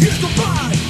Here's goodbye.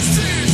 see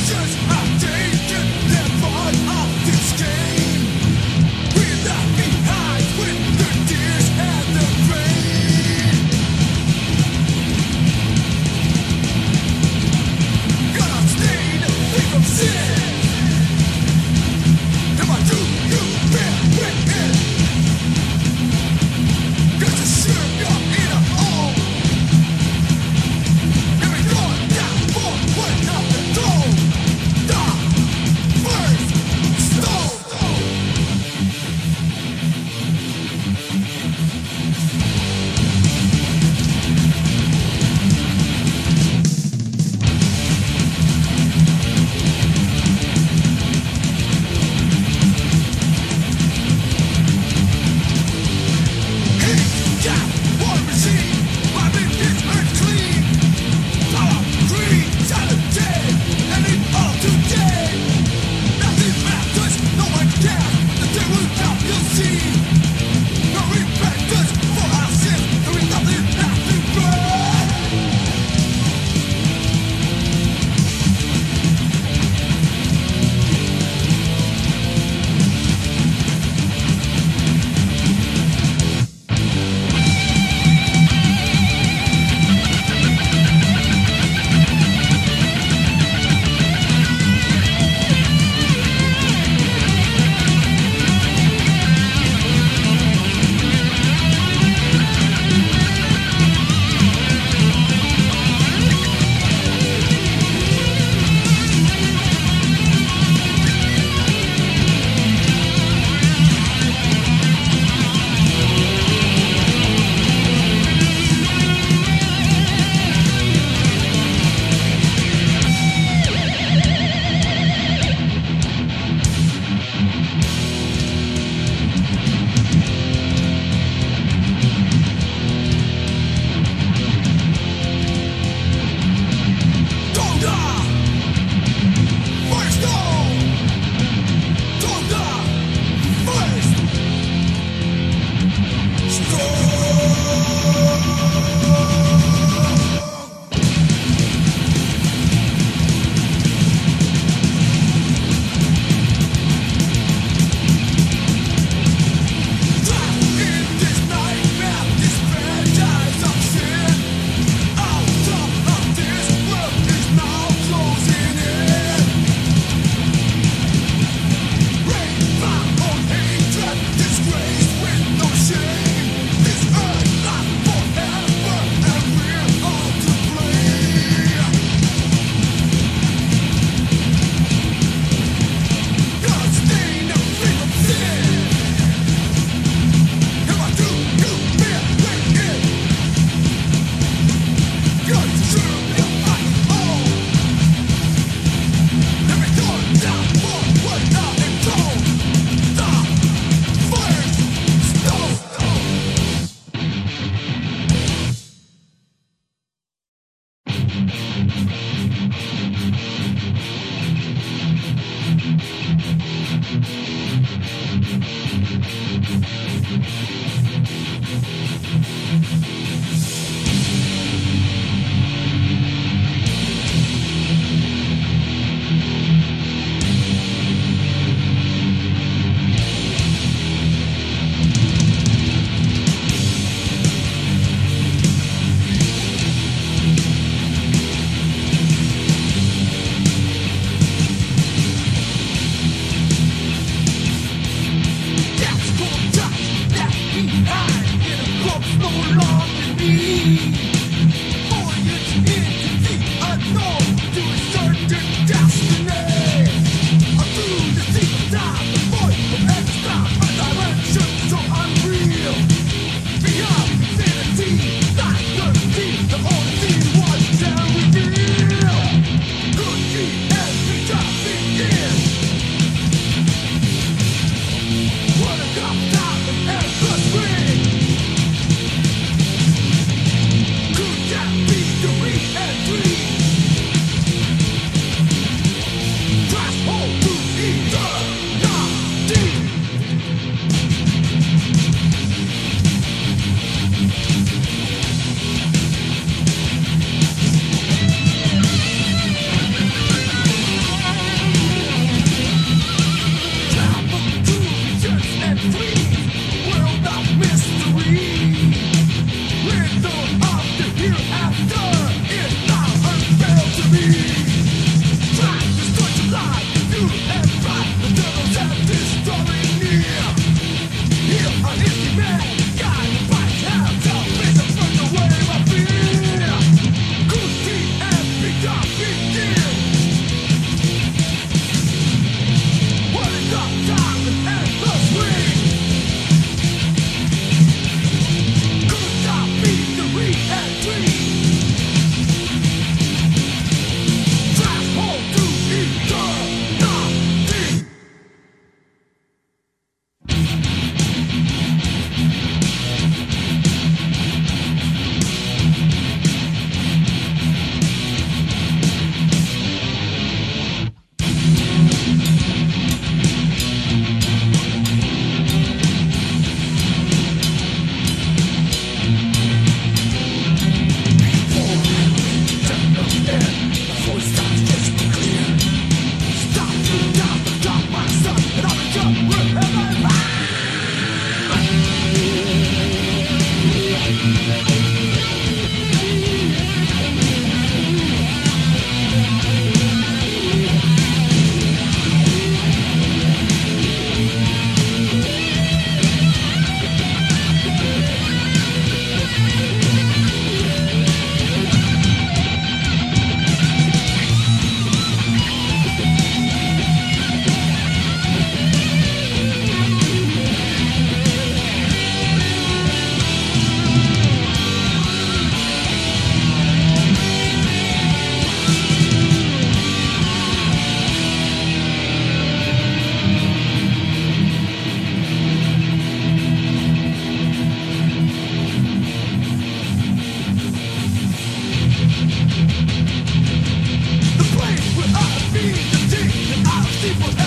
people.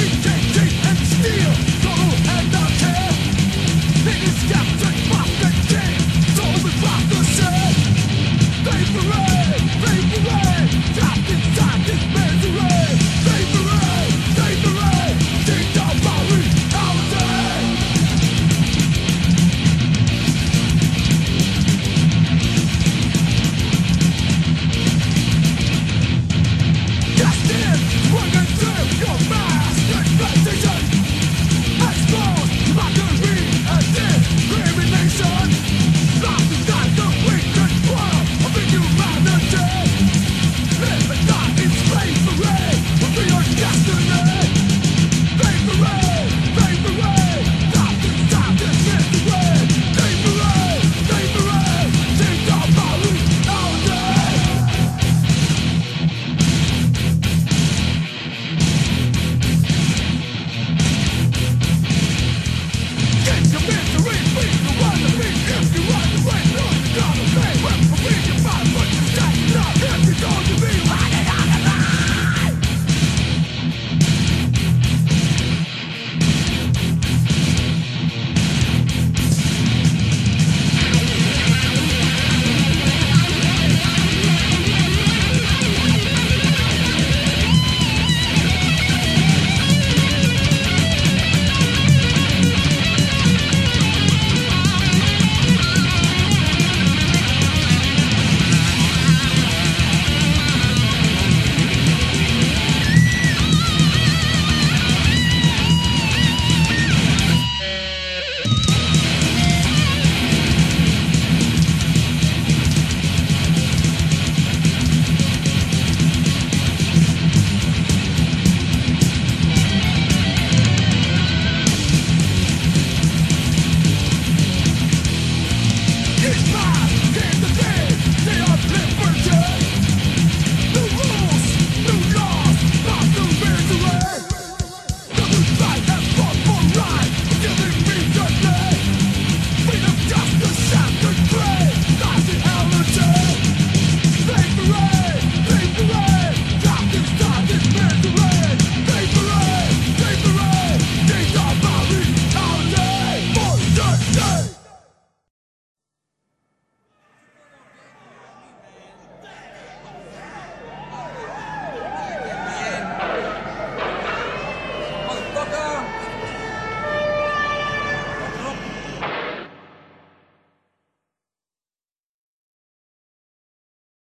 Everything